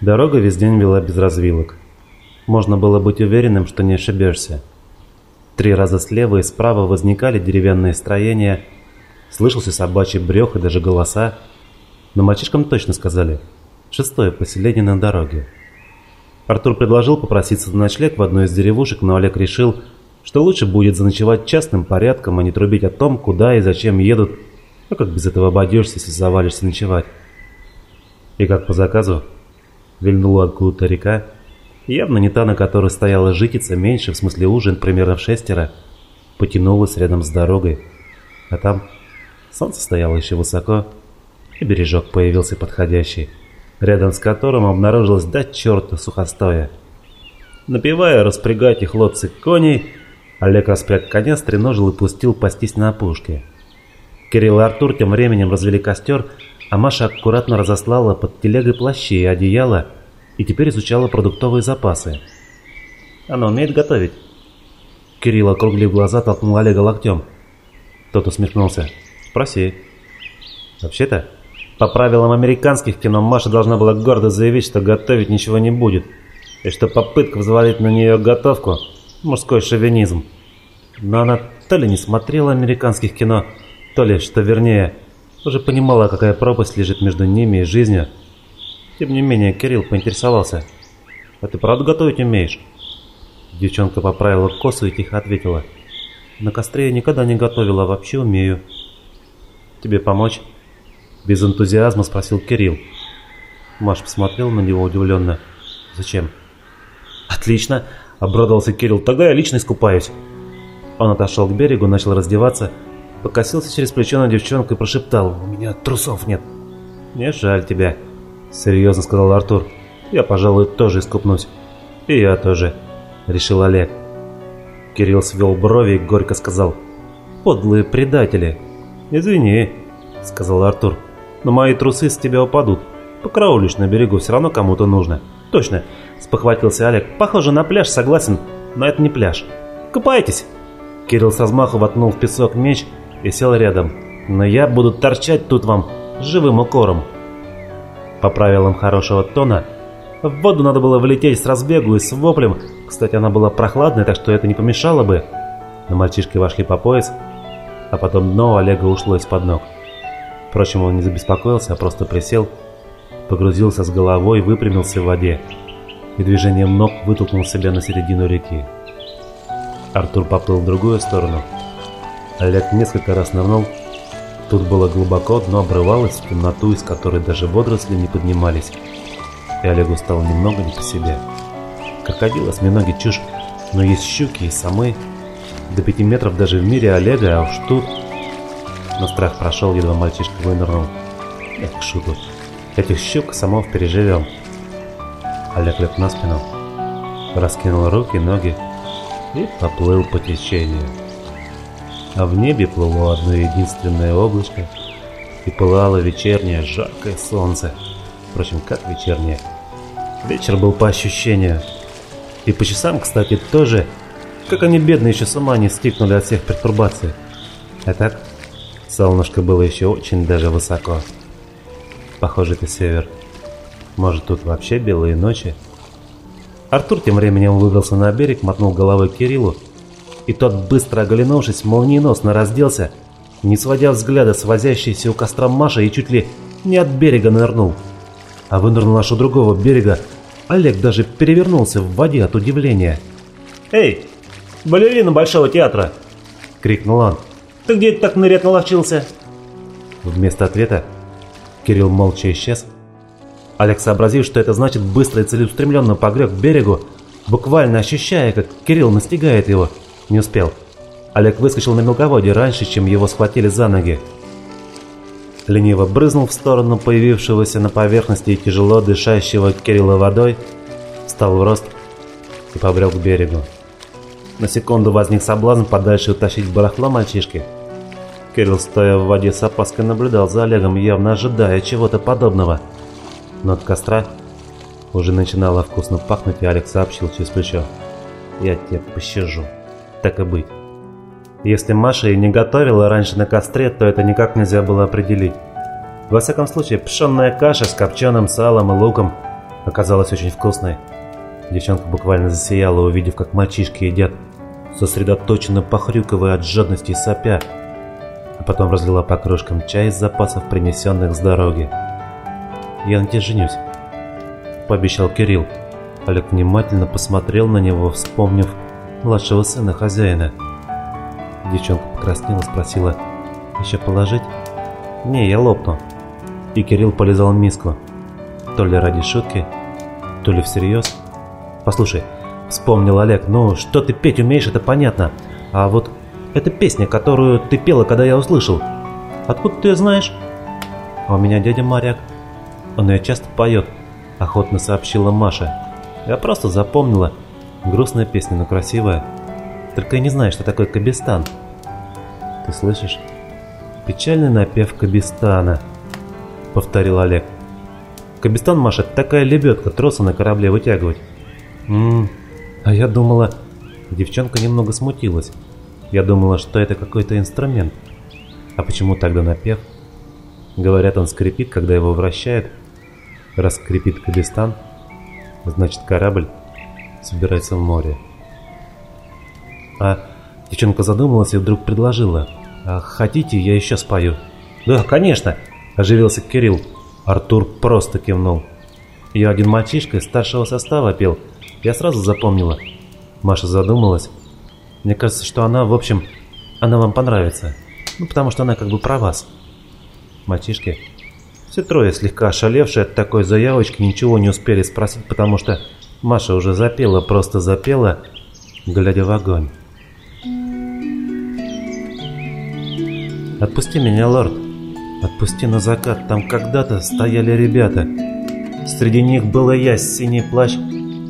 Дорога весь день вела без развилок. Можно было быть уверенным, что не ошибешься. Три раза слева и справа возникали деревянные строения, слышался собачий брёх и даже голоса, но мальчишкам точно сказали «шестое поселение на дороге». Артур предложил попроситься на ночлег в одной из деревушек, но Олег решил, что лучше будет заночевать частным порядком, а не трубить о том, куда и зачем едут, а как без этого обойдешься, если завалишься ночевать. И как по заказу, вильнула откуда-то река, явно не та, на которой стояла житица, меньше, в смысле ужин, примерно в шестеро, потянулась рядом с дорогой, а там солнце стояло еще высоко, и бережок появился подходящий, рядом с которым обнаружилась до черта сухостоя. Напевая «Распрягайте, хлопцы, коней», Олег распряг коня, стреножил и пустил пастись на опушке. Кирилл и Артур тем временем развели костер, а Маша аккуратно разослала под телегой плащи и одеяло и теперь изучала продуктовые запасы. «Она умеет готовить?» Кирилл, округлив глаза, толкнул Олега локтем. Тот усмехнулся. «Спроси». «Вообще-то, по правилам американских кино, Маша должна была гордо заявить, что готовить ничего не будет, и что попытка взвалить на нее готовку – мужской шовинизм. Но она то ли не смотрела американских кино, то ли, что вернее, уже понимала, какая пропасть лежит между ними и жизнью. Тем не менее, Кирилл поинтересовался. «А ты правда готовить умеешь?» Девчонка поправила косу и тихо ответила. «На костре я никогда не готовила, вообще умею». «Тебе помочь?» Без энтузиазма спросил Кирилл. Маш посмотрел на него удивленно. «Зачем?» «Отлично!» – обрадовался Кирилл. «Тогда я лично искупаюсь». Он отошел к берегу, начал раздеваться, покосился через плечо на девчонку и прошептал. «У меня трусов нет». «Не жаль тебя», – серьезно сказал Артур. «Я, пожалуй, тоже искупнусь». «И я тоже», – решил Олег. Кирилл свел брови и горько сказал. «Подлые предатели». «Извини», – сказал Артур. «Но мои трусы с тебя упадут. Покраулишь на берегу, все равно кому-то нужно». «Точно», – спохватился Олег. «Похоже на пляж, согласен, но это не пляж. Купайтесь». Кирилл со взмаху воткнул в песок меч и сел рядом. «Но я буду торчать тут вам живым укором». По правилам хорошего тона, в воду надо было влететь с разбегу и с воплем. Кстати, она была прохладной, так что это не помешало бы. Но мальчишки вошли по пояс, а потом дно Олега ушло из-под ног. Впрочем, он не забеспокоился, а просто присел, погрузился с головой, выпрямился в воде и движением ног вытолкнул себя на середину реки. Артур поплыл в другую сторону. Олег несколько раз нырнул. Тут было глубоко, дно обрывалось в темноту, из которой даже водоросли не поднимались. И Олегу стало немного не по себе. Крокодил, осьминоги, чушь, но есть щуки и самы. До пяти метров даже в мире Олега, а уж тут... Но страх прошел, едва мальчишка вынырнул. Эх, к шуту. Этих щук самов переживем. Олег лег на спину, раскинул руки, ноги и поплыл по течению. А в небе плыло одно единственное облачко, и пылало вечернее жаркое солнце. Впрочем, как вечернее? Вечер был по ощущению. И по часам, кстати, тоже, как они бедные еще с ума не стикнули от всех пертурбаций. А так, солнышко было еще очень даже высоко. Похоже, это север. Может, тут вообще белые ночи? Артур тем временем выбрался на берег, мотнул головой Кириллу, и тот, быстро оглянувшись, молниеносно разделся, не сводя взгляда с возящейся у костра Маши и чуть ли не от берега нырнул. А вынырнул аж у другого берега, Олег даже перевернулся в воде от удивления. «Эй, балерина Большого театра!» — крикнул он. «Ты где так нырять наловчился?» Вместо ответа Кирилл молча исчез. Олег, сообразив, что это значит, быстро и целеустремленно погреб к берегу, буквально ощущая, как Кирилл настигает его, не успел. Олег выскочил на мелководье раньше, чем его схватили за ноги. Лениво брызнул в сторону появившегося на поверхности и тяжело дышащего Кирилла водой, встал в рост и побрел к берегу. На секунду возник соблазн подальше утащить барахло мальчишки. Кирилл, стоя в воде с опаской, наблюдал за Олегом, явно ожидая чего-то подобного. Но от костра уже начинало вкусно пахнуть, и Алекс сообщил через плечо. «Я тебя пощажу. Так и быть». Если Маша и не готовила раньше на костре, то это никак нельзя было определить. Во всяком случае, пшенная каша с копченым салом и луком оказалась очень вкусной. Девчонка буквально засияла, увидев, как мальчишки едят, сосредоточенно похрюкивая от жадности и сопя, а потом разлила по кружкам чай из запасов, принесенных с дороги. «Я на тебе женюсь», — пообещал Кирилл. Олег внимательно посмотрел на него, вспомнив младшего сына хозяина. Девчонка покраснела, спросила, «Еще положить?» «Не, я лопну». И Кирилл полезал в миску. То ли ради шутки, то ли всерьез. «Послушай», — вспомнил Олег, «ну что ты петь умеешь, это понятно. А вот эта песня, которую ты пела, когда я услышал, откуда ты ее знаешь?» «А у меня дядя моряк. Он ее часто поет», — охотно сообщила Маша. «Я просто запомнила. Грустная песня, но красивая. Только я не знаю, что такое Кабистан». «Ты слышишь?» «Печальный напев Кабистана», — повторил Олег. «Кабистан, Маша, такая лебедка, тросы на корабле вытягивать». «Ммм, а я думала...» Девчонка немного смутилась. Я думала, что это какой-то инструмент. А почему тогда напев? Говорят, он скрипит, когда его вращает. Раз скрипит Кабистан, значит корабль собирается в море. А девчонка задумалась и вдруг предложила. «А хотите, я еще спою?» «Да, конечно!» – оживился Кирилл. Артур просто кивнул. Я один мальчишка из старшего состава пел. Я сразу запомнила. Маша задумалась. Мне кажется, что она, в общем, она вам понравится. Ну, потому что она как бы про вас. Мальчишки, все трое, слегка ошалевшие от такой заявочки, ничего не успели спросить, потому что Маша уже запела, просто запела, глядя в огонь. «Отпусти меня, лорд! Отпусти на закат, там когда-то стояли ребята. Среди них была я, синий плащ,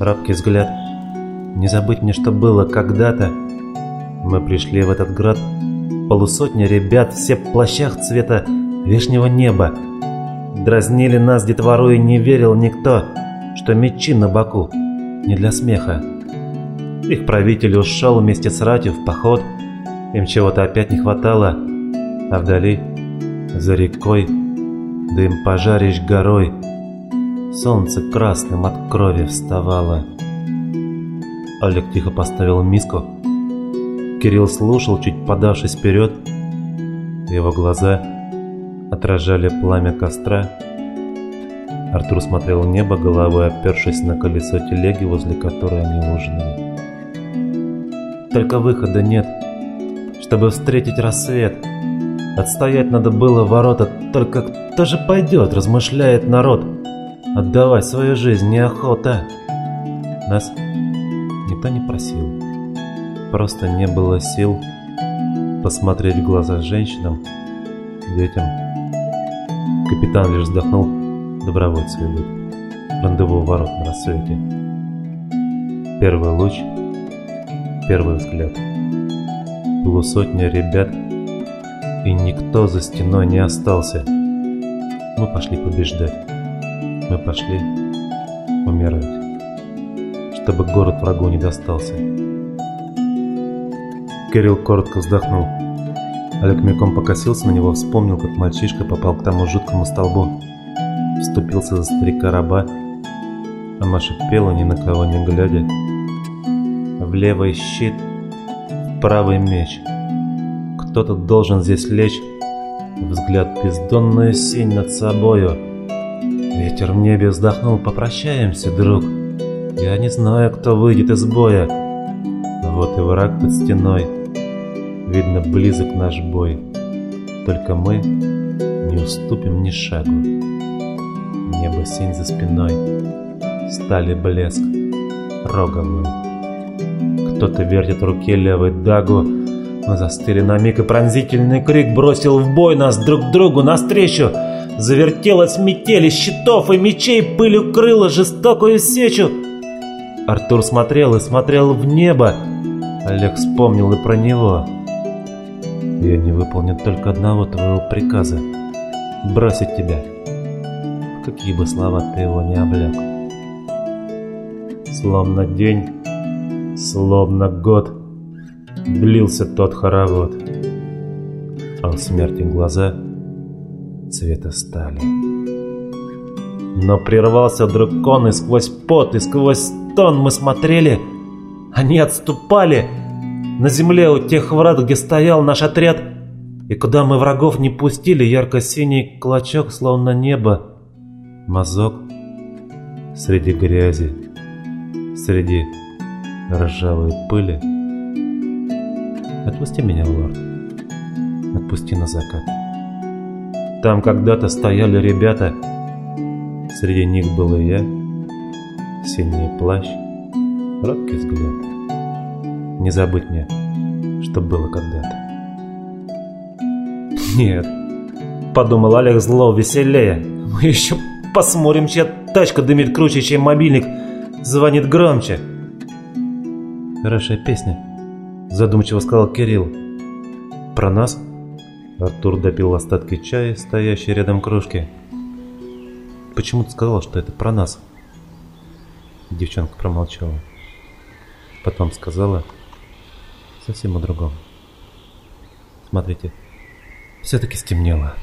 рабкий взгляд. Не забыть мне, что было когда-то. Мы пришли в этот град, полусотня ребят, все в плащах цвета вешнего неба. Дразнили нас детвору и не верил никто, что мечи на боку не для смеха. Их правитель ушел вместе с ратью в поход, им чего-то опять не хватало, а вдали, за рекой, дым пожарищ горой, солнце красным от крови вставало. Олег тихо поставил миску. Кирилл слушал, чуть подавшись вперед. Его глаза отражали пламя костра. Артур смотрел в небо, головой опершись на колесо телеги, возле которой они ужинали. Только выхода нет, чтобы встретить рассвет. Отстоять надо было ворота, только кто же пойдет, размышляет народ. Отдавать свою жизнь неохота. Нас никто не просил. Просто не было сил посмотреть в глаза женщинам, детям. Капитан лишь вздохнул, добровольцы идут. Рандеву ворот на рассвете. Первый луч, первый взгляд. Полусотня ребят, и никто за стеной не остался. Мы пошли побеждать. Мы пошли умирать. Чтобы город врагу не достался. Кирилл коротко вздохнул. Олег мельком покосился на него, вспомнил, как мальчишка попал к тому жуткому столбу. Вступился за старика-раба, а Маша пела, ни на кого не глядя. В левый щит, в правый меч. Кто-то должен здесь лечь, взгляд бездонную синь над собою. Ветер в небе вздохнул, попрощаемся, друг. Я не знаю, кто выйдет из боя. Вот и враг под стеной. Видно, близок наш бой. Только мы не уступим ни шагу. Небо синь за спиной, стали блеск, роговый. Кто-то вертит в руке левой дагу, мы застыли на миг, и пронзительный крик бросил в бой нас друг другу навстречу. Завертелась метель из щитов и мечей, пыль укрыла жестокую сечу. Артур смотрел и смотрел в небо. Олег вспомнил и про него. Я не выполню только одного твоего приказа — бросить тебя. Какие бы слова ты его не облег. Словно день, словно год длился тот хоровод, а у смерти глаза цвета стали. Но прервался вдруг и сквозь пот, и сквозь стон мы смотрели. Они отступали. На земле у тех врат, где стоял наш отряд, и куда мы врагов не пустили, ярко-синий клочок, словно небо. Мазок среди грязи, среди ржавой пыли. Отпусти меня, лорд. Отпусти на закат. Там когда-то стояли ребята, Среди них был и я, синий плащ, робкий взгляд. Не забыть мне, что было когда-то. Нет, подумал Олег зло веселее. Мы еще посмотрим, чья тачка дымит круче, чем мобильник звонит громче. Хорошая песня, задумчиво сказал Кирилл. Про нас? Артур допил остатки чая, стоящей рядом кружки. Почему ты сказала, что это про нас? Девчонка промолчала. Потом сказала совсем о другом. Смотрите, все-таки стемнело.